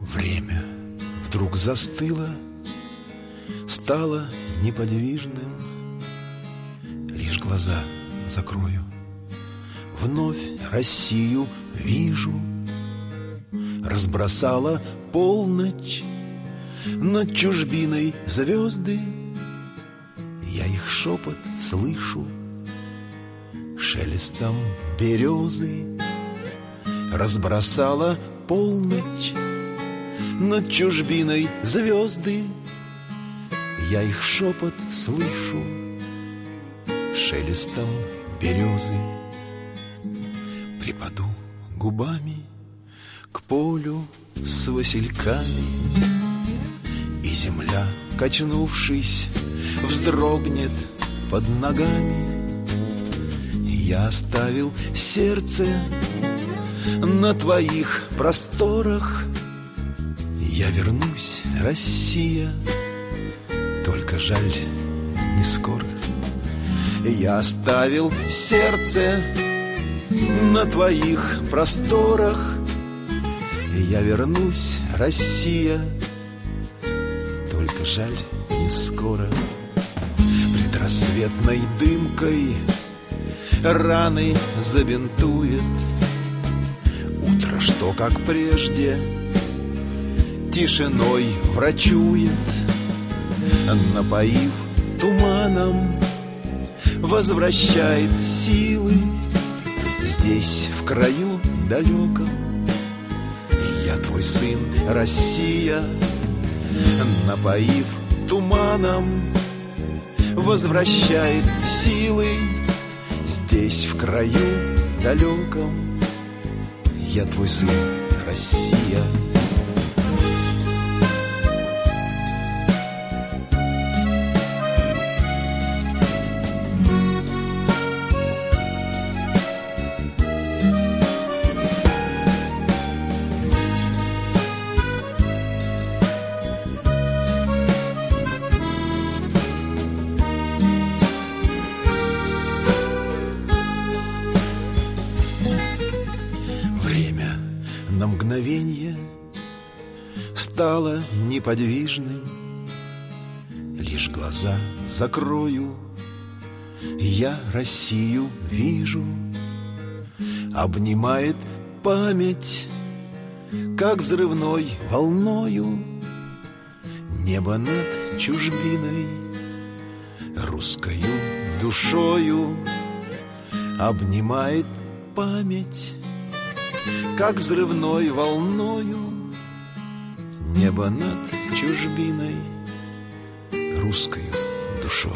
Время вдруг застыло, стало неподвижным. Лишь глаза закрою вновь Россию вижу. Разбросала полночь над чужбиной звезды. Я их шепот слышу шелестом березы. Разбросала полночь над чужбиной звезды. Я их шепот слышу шелестом березы. Припаду губами к полю с васильками, И земля, качнувшись, вздрогнет под ногами. Я оставил сердце на твоих просторах, Я вернусь, Россия, только жаль, не скоро. Я оставил сердце на твоих просторах. Я вернусь, Россия. Только жаль, не скоро. Предрассветной дымкой Раны забинтует. Утро, что, как прежде Тишиной врачует. Напоив туманом возвращает силы Здесь, в краю далеком. Я твой сын, Россия Напоив туманом Возвращает силы Здесь, в краю далеком. Я твой сын, Россия Время на мгновение стало неподвижным. Лишь глаза закрою, я Россию вижу. Обнимает память, как взрывной волною. Небо над чужбиной, русскою душою. Обнимает память как взрывной волною. Небо над чужбиной Русскою душою